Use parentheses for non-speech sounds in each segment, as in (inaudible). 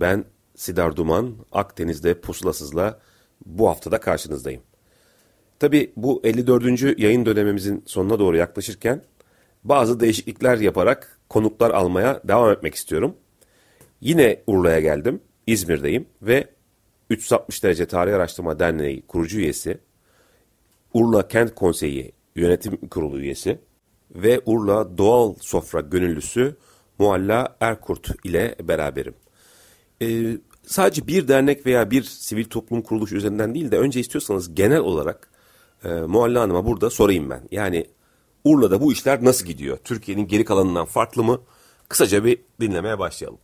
Ben Sidar Duman, Akdeniz'de Pusulasız'la bu haftada karşınızdayım. Tabi bu 54. yayın dönemimizin sonuna doğru yaklaşırken bazı değişiklikler yaparak konuklar almaya devam etmek istiyorum. Yine Urla'ya geldim, İzmir'deyim ve 360 derece Tarih Araştırma Derneği kurucu üyesi, Urla Kent Konseyi Yönetim Kurulu üyesi ve Urla Doğal Sofra Gönüllüsü Mualla Erkurt ile beraberim. Ee, sadece bir dernek veya bir sivil toplum kuruluşu üzerinden değil de önce istiyorsanız genel olarak e, Mualla Hanım'a burada sorayım ben. Yani Urla'da bu işler nasıl gidiyor? Türkiye'nin geri kalanından farklı mı? Kısaca bir dinlemeye başlayalım.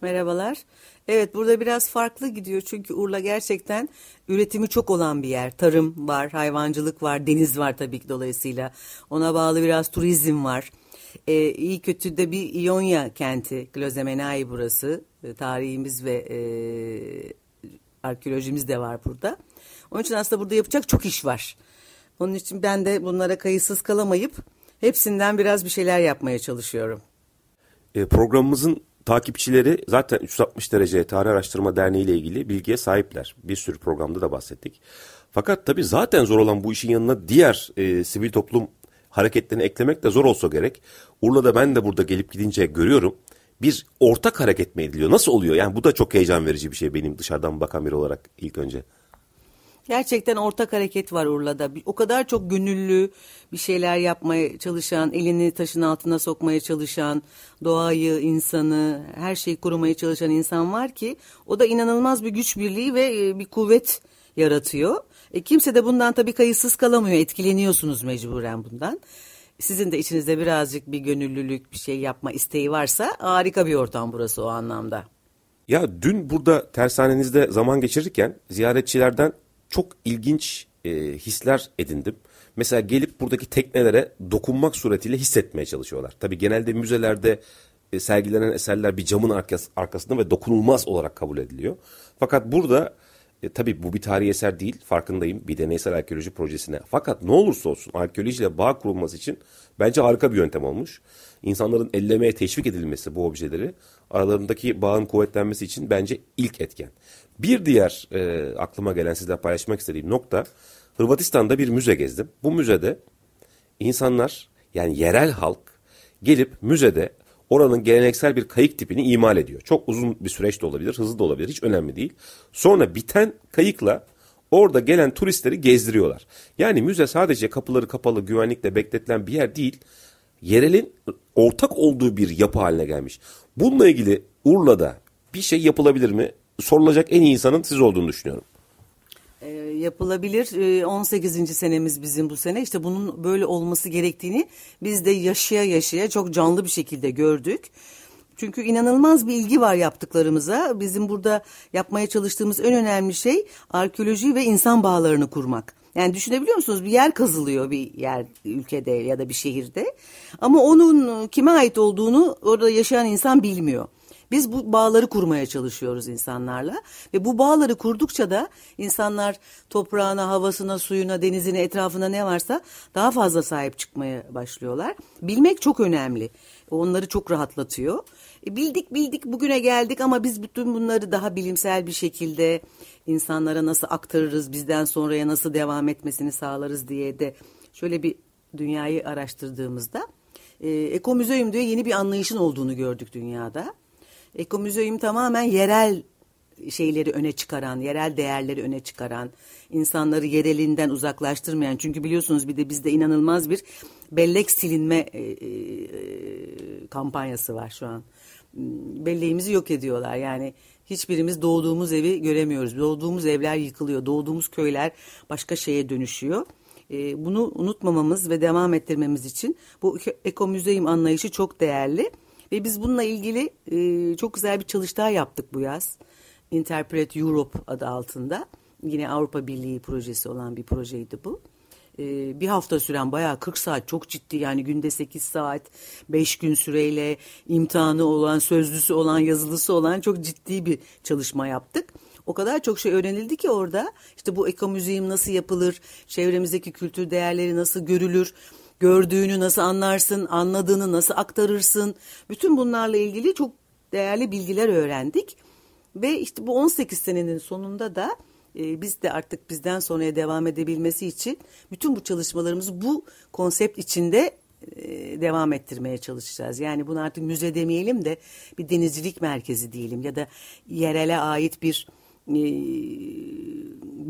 Merhabalar. Evet burada biraz farklı gidiyor çünkü Urla gerçekten üretimi çok olan bir yer. Tarım var, hayvancılık var, deniz var tabii ki dolayısıyla. Ona bağlı biraz turizm var. Ee, iyi kötü de bir İonya kenti, Klozemenai burası. Ee, tarihimiz ve e, arkeolojimiz de var burada. Onun için aslında burada yapacak çok iş var. Onun için ben de bunlara kayıtsız kalamayıp hepsinden biraz bir şeyler yapmaya çalışıyorum. E, programımızın takipçileri zaten 360 derece Tarih Araştırma Derneği ile ilgili bilgiye sahipler. Bir sürü programda da bahsettik. Fakat tabii zaten zor olan bu işin yanına diğer e, sivil toplum hareketlerini eklemek de zor olsa gerek. Urla'da ben de burada gelip gidince görüyorum. Bir ortak hareket mi ediliyor? Nasıl oluyor? Yani bu da çok heyecan verici bir şey benim dışarıdan bakan biri olarak ilk önce. Gerçekten ortak hareket var Urla'da. O kadar çok gönüllü bir şeyler yapmaya çalışan, elini taşın altına sokmaya çalışan, doğayı, insanı, her şeyi korumaya çalışan insan var ki o da inanılmaz bir güç birliği ve e, bir kuvvet yaratıyor. E, kimse de bundan tabii kayıtsız kalamıyor. Etkileniyorsunuz mecburen bundan. Sizin de içinizde birazcık bir gönüllülük, bir şey yapma isteği varsa harika bir ortam burası o anlamda. Ya dün burada tersanenizde zaman geçirirken ziyaretçilerden çok ilginç e, hisler edindim. Mesela gelip buradaki teknelere dokunmak suretiyle hissetmeye çalışıyorlar. Tabii genelde müzelerde e, sergilenen eserler bir camın arkas, arkasında ve dokunulmaz olarak kabul ediliyor. Fakat burada e, tabii bu bir tarihi eser değil farkındayım bir deneysel arkeoloji projesine. Fakat ne olursa olsun arkeolojiyle bağ kurulması için bence harika bir yöntem olmuş. İnsanların ellemeye teşvik edilmesi bu objeleri aralarındaki bağın kuvvetlenmesi için bence ilk etken. Bir diğer e, aklıma gelen sizle paylaşmak istediğim nokta Hırvatistan'da bir müze gezdim. Bu müzede insanlar yani yerel halk gelip müzede oranın geleneksel bir kayık tipini imal ediyor. Çok uzun bir süreç de olabilir, hızlı da olabilir, hiç önemli değil. Sonra biten kayıkla orada gelen turistleri gezdiriyorlar. Yani müze sadece kapıları kapalı, güvenlikle bekletilen bir yer değil, yerelin ortak olduğu bir yapı haline gelmiş. Bununla ilgili Urla'da bir şey yapılabilir mi? Sorulacak en iyi insanın siz olduğunu düşünüyorum. Yapılabilir. E, 18. senemiz bizim bu sene. İşte bunun böyle olması gerektiğini biz de yaşaya yaşaya çok canlı bir şekilde gördük. Çünkü inanılmaz bir ilgi var yaptıklarımıza. Bizim burada yapmaya çalıştığımız en önemli şey arkeoloji ve insan bağlarını kurmak. Yani düşünebiliyor musunuz? Bir yer kazılıyor bir yer ülkede ya da bir şehirde. Ama onun kime ait olduğunu orada yaşayan insan bilmiyor. Biz bu bağları kurmaya çalışıyoruz insanlarla ve bu bağları kurdukça da insanlar toprağına, havasına, suyuna, denizine, etrafına ne varsa daha fazla sahip çıkmaya başlıyorlar. Bilmek çok önemli. Onları çok rahatlatıyor. E, bildik bildik bugüne geldik ama biz bütün bunları daha bilimsel bir şekilde insanlara nasıl aktarırız, bizden sonraya nasıl devam etmesini sağlarız diye de şöyle bir dünyayı araştırdığımızda e, Ekomüzeum diye yeni bir anlayışın olduğunu gördük dünyada. Ekomüzeum tamamen yerel şeyleri öne çıkaran, yerel değerleri öne çıkaran, insanları yerelinden uzaklaştırmayan. Çünkü biliyorsunuz bir de bizde inanılmaz bir bellek silinme e, e, kampanyası var şu an. Belleğimizi yok ediyorlar. Yani hiçbirimiz doğduğumuz evi göremiyoruz. Doğduğumuz evler yıkılıyor. Doğduğumuz köyler başka şeye dönüşüyor. E, bunu unutmamamız ve devam ettirmemiz için bu ekomüzeyim anlayışı çok değerli. Ve biz bununla ilgili e, çok güzel bir çalıştay yaptık bu yaz. Interpret Europe adı altında. Yine Avrupa Birliği projesi olan bir projeydi bu. Ee, bir hafta süren bayağı 40 saat çok ciddi yani günde 8 saat 5 gün süreyle imtihanı olan sözlüsü olan yazılısı olan çok ciddi bir çalışma yaptık. O kadar çok şey öğrenildi ki orada işte bu ekomüziğim nasıl yapılır, çevremizdeki kültür değerleri nasıl görülür, gördüğünü nasıl anlarsın, anladığını nasıl aktarırsın. Bütün bunlarla ilgili çok değerli bilgiler öğrendik. Ve işte bu 18 senenin sonunda da e, biz de artık bizden sonraya devam edebilmesi için bütün bu çalışmalarımızı bu konsept içinde e, devam ettirmeye çalışacağız. Yani bunu artık müze demeyelim de bir denizcilik merkezi diyelim ya da yerele ait bir e,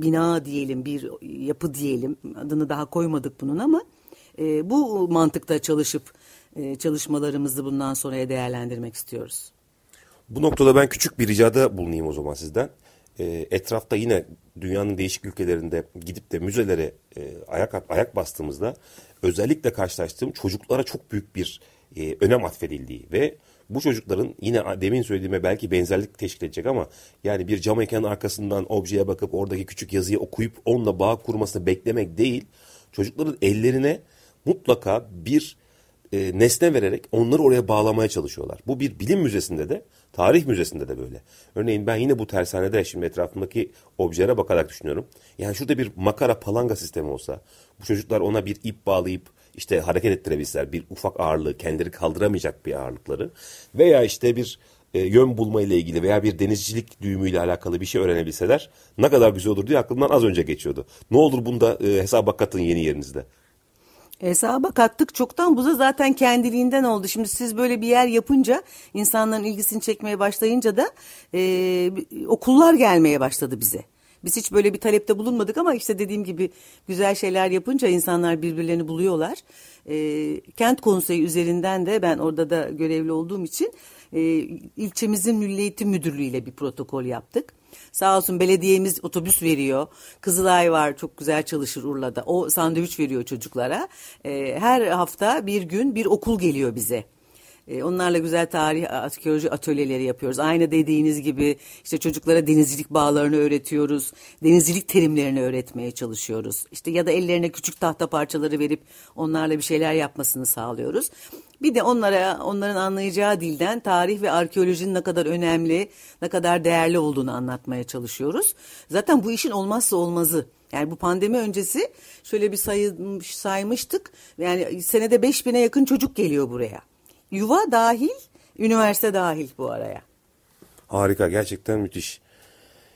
bina diyelim, bir yapı diyelim. Adını daha koymadık bunun ama e, bu mantıkta çalışıp e, çalışmalarımızı bundan sonraya değerlendirmek istiyoruz. Bu noktada ben küçük bir ricada bulunayım o zaman sizden. E, etrafta yine dünyanın değişik ülkelerinde gidip de müzelere e, ayak ayak bastığımızda özellikle karşılaştığım çocuklara çok büyük bir e, önem atfedildiği ve bu çocukların yine demin söylediğime belki benzerlik teşkil edecek ama yani bir cam ekranın arkasından objeye bakıp oradaki küçük yazıyı okuyup onunla bağ kurmasını beklemek değil. Çocukların ellerine mutlaka bir e, nesne vererek onları oraya bağlamaya çalışıyorlar. Bu bir bilim müzesinde de tarih müzesinde de böyle. Örneğin ben yine bu tersanede şimdi etrafındaki objelere bakarak düşünüyorum. Yani şurada bir makara palanga sistemi olsa bu çocuklar ona bir ip bağlayıp işte hareket ettirebilseler bir ufak ağırlığı kendileri kaldıramayacak bir ağırlıkları veya işte bir e, yön bulma ile ilgili veya bir denizcilik düğümüyle alakalı bir şey öğrenebilseler ne kadar güzel olur diye aklımdan az önce geçiyordu. Ne olur bunda e, hesaba katın yeni yerinizde. Hesaba kattık çoktan bu da zaten kendiliğinden oldu. Şimdi siz böyle bir yer yapınca insanların ilgisini çekmeye başlayınca da e, okullar gelmeye başladı bize. Biz hiç böyle bir talepte bulunmadık ama işte dediğim gibi güzel şeyler yapınca insanlar birbirlerini buluyorlar. E, kent konseyi üzerinden de ben orada da görevli olduğum için e, ilçemizin Milli Eğitim Müdürlüğü ile bir protokol yaptık. Sağ olsun belediyemiz otobüs veriyor. Kızılay var çok güzel çalışır Urla'da. O sandviç veriyor çocuklara. E, her hafta bir gün bir okul geliyor bize. E, onlarla güzel tarih, arkeoloji atölyeleri yapıyoruz. Aynı dediğiniz gibi işte çocuklara denizcilik bağlarını öğretiyoruz. Denizcilik terimlerini öğretmeye çalışıyoruz. İşte ya da ellerine küçük tahta parçaları verip onlarla bir şeyler yapmasını sağlıyoruz. Bir de onlara onların anlayacağı dilden tarih ve arkeolojinin ne kadar önemli, ne kadar değerli olduğunu anlatmaya çalışıyoruz. Zaten bu işin olmazsa olmazı. Yani bu pandemi öncesi şöyle bir sayı, saymıştık. Yani senede 5000'e yakın çocuk geliyor buraya. Yuva dahil, üniversite dahil bu araya. Harika, gerçekten müthiş.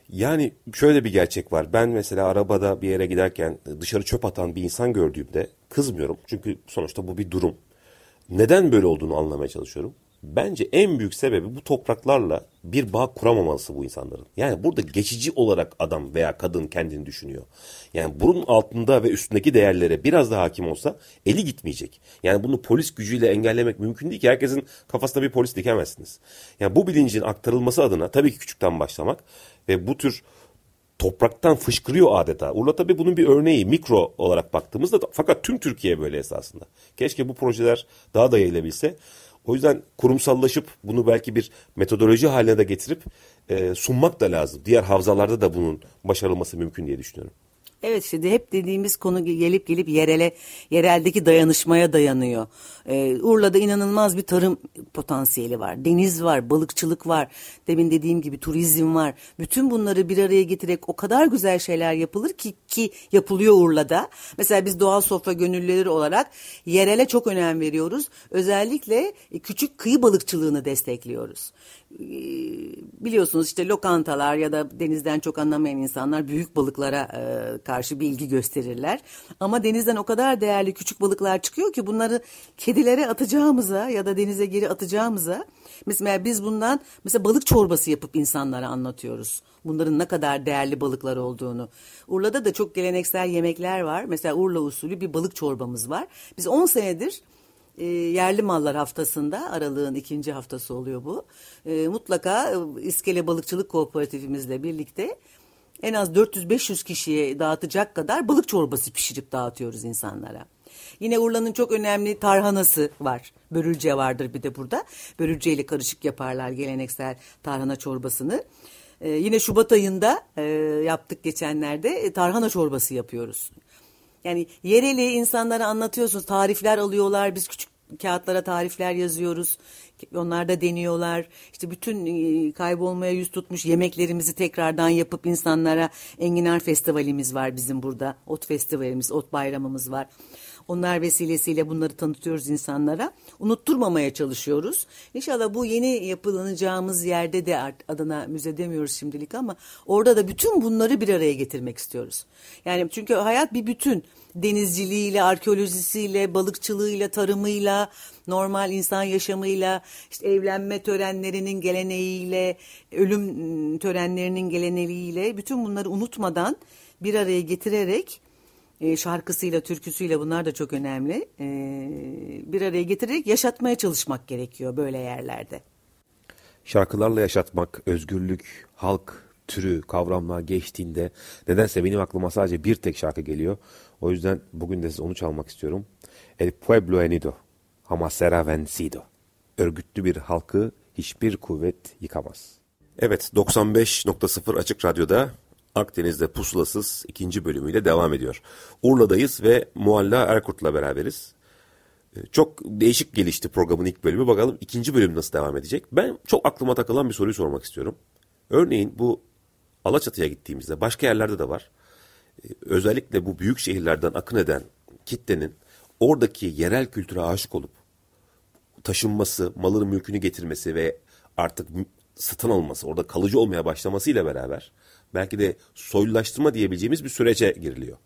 Yani şöyle bir gerçek var. Ben mesela arabada bir yere giderken dışarı çöp atan bir insan gördüğümde kızmıyorum. Çünkü sonuçta bu bir durum. Neden böyle olduğunu anlamaya çalışıyorum. Bence en büyük sebebi bu topraklarla bir bağ kuramaması bu insanların. Yani burada geçici olarak adam veya kadın kendini düşünüyor. Yani bunun altında ve üstündeki değerlere biraz daha hakim olsa eli gitmeyecek. Yani bunu polis gücüyle engellemek mümkün değil ki. Herkesin kafasında bir polis dikemezsiniz. Yani bu bilincin aktarılması adına tabii ki küçükten başlamak ve bu tür topraktan fışkırıyor adeta. Urla tabii bunun bir örneği mikro olarak baktığımızda fakat tüm Türkiye böyle esasında. Keşke bu projeler daha da yayılabilse. O yüzden kurumsallaşıp bunu belki bir metodoloji haline de getirip e, sunmak da lazım. Diğer havzalarda da bunun başarılması mümkün diye düşünüyorum. Evet işte hep dediğimiz konu gelip gelip yerele, yereldeki dayanışmaya dayanıyor. Ee, Urla'da inanılmaz bir tarım potansiyeli var. Deniz var, balıkçılık var. Demin dediğim gibi turizm var. Bütün bunları bir araya getirerek o kadar güzel şeyler yapılır ki ki yapılıyor Urla'da. Mesela biz doğal sofra gönüllüleri olarak yerele çok önem veriyoruz. Özellikle küçük kıyı balıkçılığını destekliyoruz. Ee, biliyorsunuz işte lokantalar ya da denizden çok anlamayan insanlar büyük balıklara e, karşı bilgi gösterirler. Ama denizden o kadar değerli küçük balıklar çıkıyor ki bunları kedilere atacağımıza ya da denize geri atacağımıza mesela biz bundan mesela balık çorbası yapıp insanlara anlatıyoruz. Bunların ne kadar değerli balıklar olduğunu. Urla'da da çok geleneksel yemekler var. Mesela Urla usulü bir balık çorbamız var. Biz 10 senedir e, yerli mallar haftasında aralığın ikinci haftası oluyor bu. E, mutlaka e, İskele Balıkçılık Kooperatifimizle birlikte en az 400-500 kişiye dağıtacak kadar balık çorbası pişirip dağıtıyoruz insanlara. Yine Urla'nın çok önemli tarhanası var. Börülce vardır bir de burada. Börülce ile karışık yaparlar geleneksel tarhana çorbasını. Ee, yine Şubat ayında e, yaptık geçenlerde e, tarhana çorbası yapıyoruz. Yani yereli insanlara anlatıyorsunuz. Tarifler alıyorlar. Biz küçük kağıtlara tarifler yazıyoruz. Onlar da deniyorlar. İşte bütün e, kaybolmaya yüz tutmuş yemeklerimizi tekrardan yapıp insanlara Enginar Festivalimiz var bizim burada. Ot Festivalimiz, Ot Bayramımız var. Onlar vesilesiyle bunları tanıtıyoruz insanlara. Unutturmamaya çalışıyoruz. İnşallah bu yeni yapılanacağımız yerde de adına müze demiyoruz şimdilik ama orada da bütün bunları bir araya getirmek istiyoruz. Yani çünkü hayat bir bütün. Denizciliğiyle, arkeolojisiyle, balıkçılığıyla, tarımıyla, normal insan yaşamıyla, işte evlenme törenlerinin geleneğiyle, ölüm törenlerinin geleneğiyle bütün bunları unutmadan bir araya getirerek e, şarkısıyla, türküsüyle bunlar da çok önemli. E, bir araya getirerek yaşatmaya çalışmak gerekiyor böyle yerlerde. Şarkılarla yaşatmak, özgürlük, halk türü, kavramlar geçtiğinde nedense benim aklıma sadece bir tek şarkı geliyor. O yüzden bugün de size onu çalmak istiyorum. El pueblo unido, jamás será vencido. Örgütlü bir halkı hiçbir kuvvet yıkamaz. Evet, 95.0 Açık Radyo'da Akdeniz'de pusulasız ikinci bölümüyle devam ediyor. Urla'dayız ve Mualla Erkurt'la beraberiz. Ee, çok değişik gelişti programın ilk bölümü. Bakalım ikinci bölüm nasıl devam edecek? Ben çok aklıma takılan bir soruyu sormak istiyorum. Örneğin bu Alaçatı'ya gittiğimizde başka yerlerde de var. Ee, özellikle bu büyük şehirlerden akın eden kitlenin oradaki yerel kültüre aşık olup taşınması, malını mülkünü getirmesi ve artık satın alması, orada kalıcı olmaya başlamasıyla beraber belki de soylulaştırma diyebileceğimiz bir sürece giriliyor.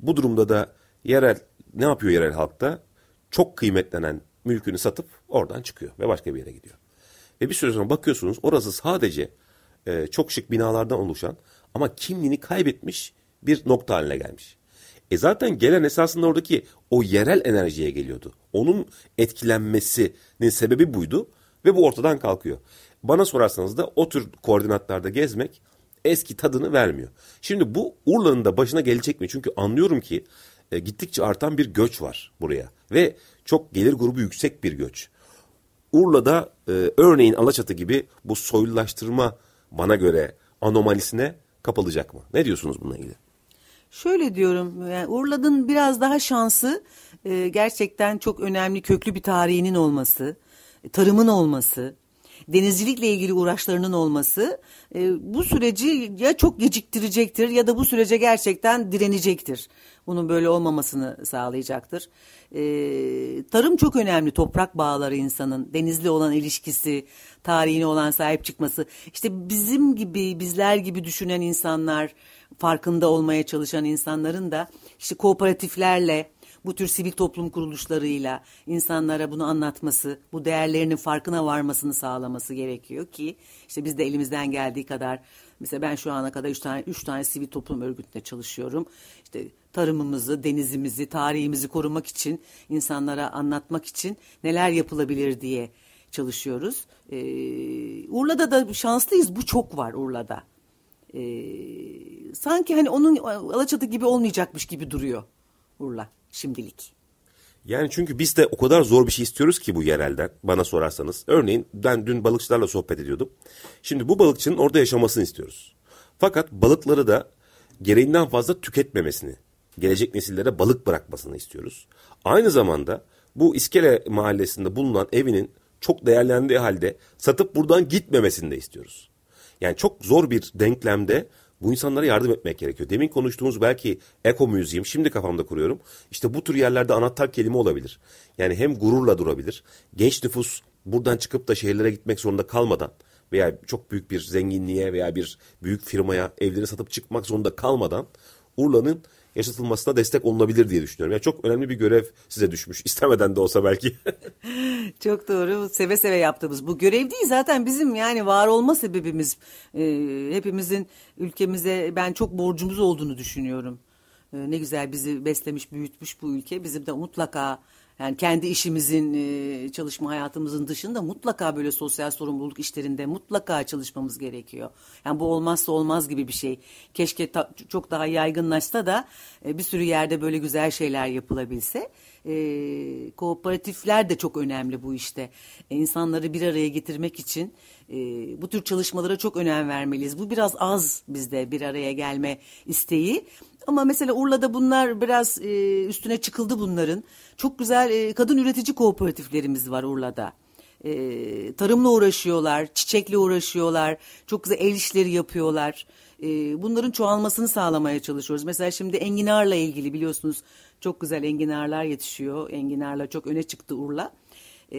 Bu durumda da yerel ne yapıyor yerel halkta? Çok kıymetlenen mülkünü satıp oradan çıkıyor ve başka bir yere gidiyor. Ve bir süre sonra bakıyorsunuz orası sadece e, çok şık binalardan oluşan ama kimliğini kaybetmiş bir nokta haline gelmiş. E zaten gelen esasında oradaki o yerel enerjiye geliyordu. Onun etkilenmesinin sebebi buydu ve bu ortadan kalkıyor. Bana sorarsanız da o tür koordinatlarda gezmek eski tadını vermiyor. Şimdi bu Urla'nın da başına gelecek mi? Çünkü anlıyorum ki e, gittikçe artan bir göç var buraya ve çok gelir grubu yüksek bir göç. Urla'da e, örneğin Alaçatı gibi bu soylulaştırma bana göre anomalisine kapılacak mı? Ne diyorsunuz bununla ilgili? Şöyle diyorum, yani Urla'nın biraz daha şansı e, gerçekten çok önemli köklü bir tarihinin olması, tarımın olması, denizcilikle ilgili uğraşlarının olması e, bu süreci ya çok geciktirecektir ya da bu sürece gerçekten direnecektir. Bunun böyle olmamasını sağlayacaktır. E, tarım çok önemli. Toprak bağları insanın, denizli olan ilişkisi, tarihine olan sahip çıkması. İşte bizim gibi, bizler gibi düşünen insanlar, farkında olmaya çalışan insanların da işte kooperatiflerle, bu tür sivil toplum kuruluşlarıyla insanlara bunu anlatması, bu değerlerinin farkına varmasını sağlaması gerekiyor ki işte biz de elimizden geldiği kadar mesela ben şu ana kadar üç tane üç tane sivil toplum örgütünde çalışıyorum. İşte tarımımızı, denizimizi, tarihimizi korumak için insanlara anlatmak için neler yapılabilir diye çalışıyoruz. Ee, Urla'da da şanslıyız. Bu çok var Urla'da. Ee, sanki hani onun Alaçatı gibi olmayacakmış gibi duruyor Urla şimdilik. Yani çünkü biz de o kadar zor bir şey istiyoruz ki bu yerelden bana sorarsanız. Örneğin ben dün balıkçılarla sohbet ediyordum. Şimdi bu balıkçının orada yaşamasını istiyoruz. Fakat balıkları da gereğinden fazla tüketmemesini, gelecek nesillere balık bırakmasını istiyoruz. Aynı zamanda bu İskele mahallesinde bulunan evinin çok değerlendiği halde satıp buradan gitmemesini de istiyoruz. Yani çok zor bir denklemde bu insanlara yardım etmek gerekiyor. Demin konuştuğumuz belki Eko Museum şimdi kafamda kuruyorum. İşte bu tür yerlerde anahtar kelime olabilir. Yani hem gururla durabilir. Genç nüfus buradan çıkıp da şehirlere gitmek zorunda kalmadan veya çok büyük bir zenginliğe veya bir büyük firmaya evleri satıp çıkmak zorunda kalmadan Urla'nın yaşatılmasına destek olunabilir diye düşünüyorum. Yani çok önemli bir görev size düşmüş. (laughs) İstemeden de olsa belki. (laughs) çok doğru. Seve seve yaptığımız bu görev değil zaten bizim yani var olma sebebimiz. E, hepimizin ülkemize ben çok borcumuz olduğunu düşünüyorum. E, ne güzel bizi beslemiş, büyütmüş bu ülke. Bizim de mutlaka Yani kendi işimizin, e, çalışma hayatımızın dışında mutlaka böyle sosyal sorumluluk işlerinde mutlaka çalışmamız gerekiyor. Yani bu olmazsa olmaz gibi bir şey. Keşke ta, çok daha yaygınlaşsa da e, bir sürü yerde böyle güzel şeyler yapılabilse. E, kooperatifler de çok önemli bu işte. E, insanları bir araya getirmek için e, bu tür çalışmalara çok önem vermeliyiz. Bu biraz az bizde bir araya gelme isteği. Ama mesela Urla'da bunlar biraz e, üstüne çıkıldı bunların. Çok güzel e, kadın üretici kooperatiflerimiz var Urla'da. E, tarımla uğraşıyorlar, çiçekle uğraşıyorlar, çok güzel el işleri yapıyorlar. E, bunların çoğalmasını sağlamaya çalışıyoruz. Mesela şimdi enginarla ilgili biliyorsunuz çok güzel enginarlar yetişiyor. Enginarla çok öne çıktı Urla. E,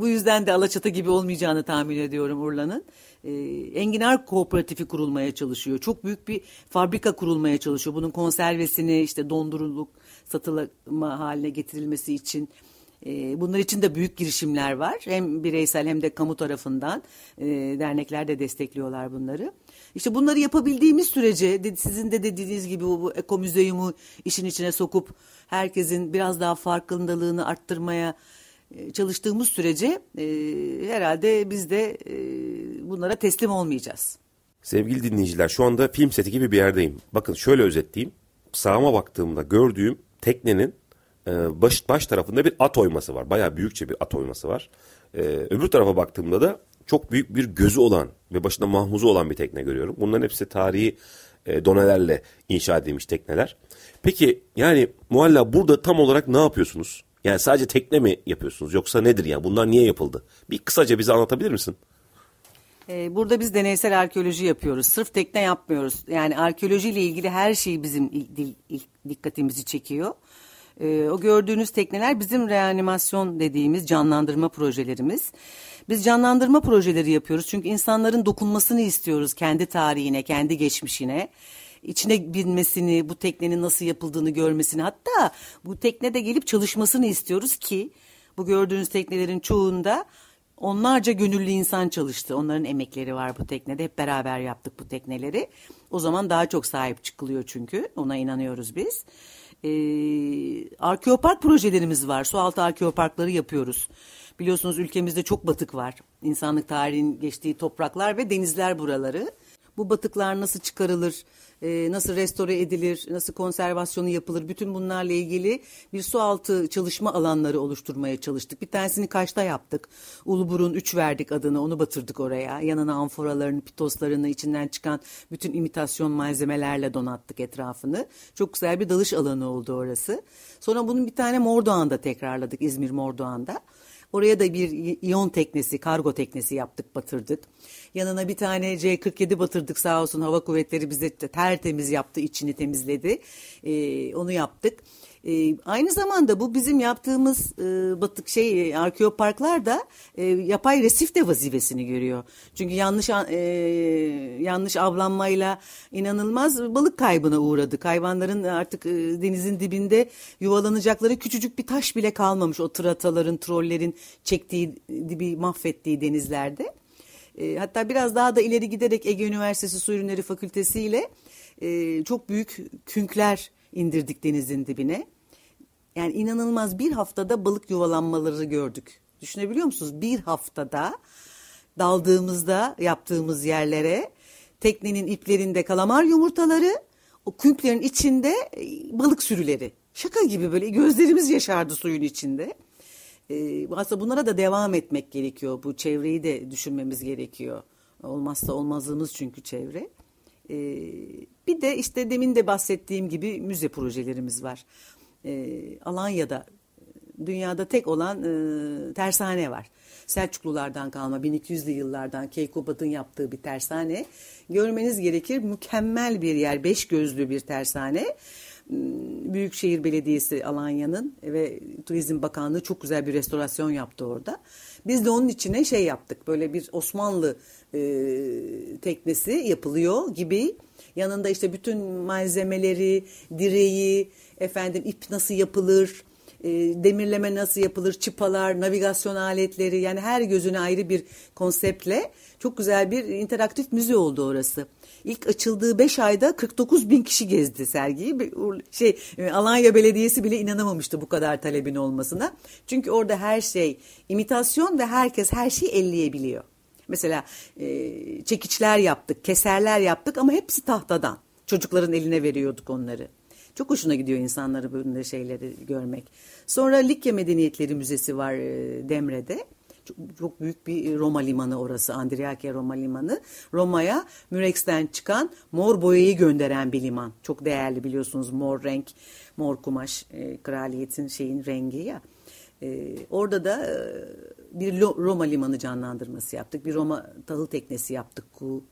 bu yüzden de Alaçatı gibi olmayacağını tahmin ediyorum Urla'nın. E, Enginar Kooperatifi kurulmaya çalışıyor. Çok büyük bir fabrika kurulmaya çalışıyor. Bunun konservesini işte dondurulup satılma haline getirilmesi için e, bunlar için de büyük girişimler var. Hem bireysel hem de kamu tarafından dernekler de destekliyorlar bunları. İşte bunları yapabildiğimiz sürece sizin de dediğiniz gibi bu, ekomüzeyumu işin içine sokup herkesin biraz daha farkındalığını arttırmaya çalıştığımız sürece e, herhalde biz de e, bunlara teslim olmayacağız. Sevgili dinleyiciler şu anda film seti gibi bir yerdeyim. Bakın şöyle özetleyeyim. Sağıma baktığımda gördüğüm teknenin e, baş, baş tarafında bir at oyması var. Bayağı büyükçe bir at oyması var. E, öbür tarafa baktığımda da çok büyük bir gözü olan ve başında mahmuzu olan bir tekne görüyorum. Bunların hepsi tarihi e, donelerle inşa edilmiş tekneler. Peki yani Mualla burada tam olarak ne yapıyorsunuz? Yani sadece tekne mi yapıyorsunuz yoksa nedir yani bunlar niye yapıldı? Bir kısaca bize anlatabilir misin? Ee, burada biz deneysel arkeoloji yapıyoruz. Sırf tekne yapmıyoruz. Yani arkeolojiyle ilgili her şey bizim dikkatimizi çekiyor. Ee, o gördüğünüz tekneler bizim reanimasyon dediğimiz canlandırma projelerimiz. Biz canlandırma projeleri yapıyoruz çünkü insanların dokunmasını istiyoruz kendi tarihine, kendi geçmişine içine binmesini, bu teknenin nasıl yapıldığını görmesini hatta bu teknede gelip çalışmasını istiyoruz ki bu gördüğünüz teknelerin çoğunda onlarca gönüllü insan çalıştı. Onların emekleri var bu teknede. Hep beraber yaptık bu tekneleri. O zaman daha çok sahip çıkılıyor çünkü. Ona inanıyoruz biz. Ee, arkeopark projelerimiz var. Sualtı arkeoparkları yapıyoruz. Biliyorsunuz ülkemizde çok batık var. İnsanlık tarihinin geçtiği topraklar ve denizler buraları. Bu batıklar nasıl çıkarılır, e, nasıl restore edilir, nasıl konservasyonu yapılır bütün bunlarla ilgili bir sualtı çalışma alanları oluşturmaya çalıştık. Bir tanesini Kaş'ta yaptık. Uluburun 3 verdik adını onu batırdık oraya. Yanına amforalarını, pitoslarını içinden çıkan bütün imitasyon malzemelerle donattık etrafını. Çok güzel bir dalış alanı oldu orası. Sonra bunun bir tane Mordoğan'da tekrarladık İzmir Mordoğan'da. Oraya da bir iyon teknesi, kargo teknesi yaptık, batırdık. Yanına bir tane C-47 batırdık sağ olsun hava kuvvetleri bize tertemiz yaptı, içini temizledi. Ee, onu yaptık. E, aynı zamanda bu bizim yaptığımız e, batık şey arkeoparklar da e, yapay resif de vazifesini görüyor. Çünkü yanlış e, yanlış avlanmayla inanılmaz balık kaybına uğradık. Hayvanların artık e, denizin dibinde yuvalanacakları küçücük bir taş bile kalmamış. O trataların, trollerin çektiği dibi mahvettiği denizlerde. E, hatta biraz daha da ileri giderek Ege Üniversitesi Su Ürünleri Fakültesi ile e, çok büyük künkler indirdik denizin dibine. Yani inanılmaz bir haftada balık yuvalanmaları gördük. Düşünebiliyor musunuz? Bir haftada daldığımızda yaptığımız yerlere teknenin iplerinde kalamar yumurtaları, o künklerin içinde e, balık sürüleri. Şaka gibi böyle gözlerimiz yaşardı suyun içinde. Ee, aslında bunlara da devam etmek gerekiyor. Bu çevreyi de düşünmemiz gerekiyor. Olmazsa olmazımız çünkü çevre. Ee, bir de işte demin de bahsettiğim gibi müze projelerimiz var. Ee, Alanya'da dünyada tek olan e, tersane var. Selçuklulardan kalma 1200'lü yıllardan Keykubat'ın yaptığı bir tersane. Görmeniz gerekir mükemmel bir yer, beş gözlü bir tersane. Hmm, Büyükşehir Belediyesi Alanya'nın ve Turizm Bakanlığı çok güzel bir restorasyon yaptı orada. Biz de onun içine şey yaptık böyle bir Osmanlı e, teknesi yapılıyor gibi. Yanında işte bütün malzemeleri, direği, efendim ip nasıl yapılır, e, demirleme nasıl yapılır, çıpalar, navigasyon aletleri yani her gözüne ayrı bir konseptle çok güzel bir interaktif müze oldu orası. İlk açıldığı 5 ayda 49 bin kişi gezdi sergiyi. Şey e, Alanya Belediyesi bile inanamamıştı bu kadar talebin olmasına. Çünkü orada her şey imitasyon ve herkes her şeyi elleyebiliyor. Mesela e, çekiçler yaptık, keserler yaptık ama hepsi tahtadan. Çocukların eline veriyorduk onları. Çok hoşuna gidiyor insanları böyle şeyleri görmek. Sonra Likya Medeniyetleri Müzesi var e, Demre'de. Çok, çok büyük bir Roma limanı orası. Andriakya Roma limanı. Roma'ya Mürex'ten çıkan mor boyayı gönderen bir liman. Çok değerli biliyorsunuz mor renk, mor kumaş e, kraliyetin şeyin rengi ya. E, orada da e, bir Roma limanı canlandırması yaptık. Bir Roma tahıl teknesi yaptık ku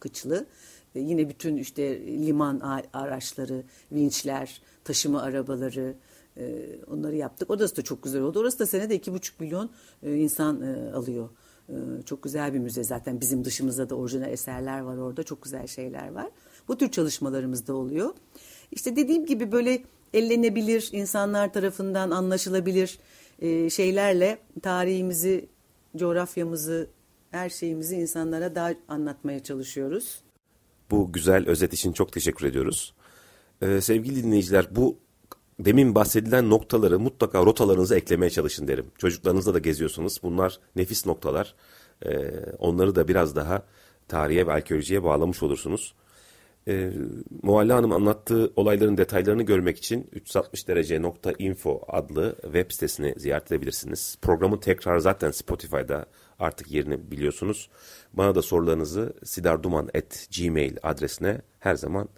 kıçlı. E, yine bütün işte liman araçları, vinçler, taşıma arabaları e, onları yaptık. Orası da çok güzel oldu. Orası da senede iki buçuk milyon e, insan e, alıyor. E, çok güzel bir müze zaten. Bizim dışımızda da orijinal eserler var orada. Çok güzel şeyler var. Bu tür çalışmalarımız da oluyor. İşte dediğim gibi böyle ellenebilir, insanlar tarafından anlaşılabilir e, şeylerle tarihimizi, coğrafyamızı, her şeyimizi insanlara daha anlatmaya çalışıyoruz. Bu güzel özet için çok teşekkür ediyoruz. Ee, sevgili dinleyiciler bu demin bahsedilen noktaları mutlaka rotalarınıza eklemeye çalışın derim. Çocuklarınızla da geziyorsunuz. Bunlar nefis noktalar. Ee, onları da biraz daha tarihe ve arkeolojiye bağlamış olursunuz. Ee, Mualla Hanım anlattığı olayların detaylarını görmek için 360derece.info adlı web sitesini ziyaret edebilirsiniz. Programın tekrar zaten Spotify'da artık yerini biliyorsunuz. Bana da sorularınızı sidarduman.gmail adresine her zaman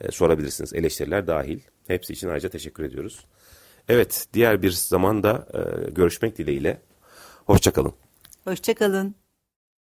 e, sorabilirsiniz. Eleştiriler dahil. Hepsi için ayrıca teşekkür ediyoruz. Evet, diğer bir zamanda e, görüşmek dileğiyle. Hoşçakalın. Hoşçakalın.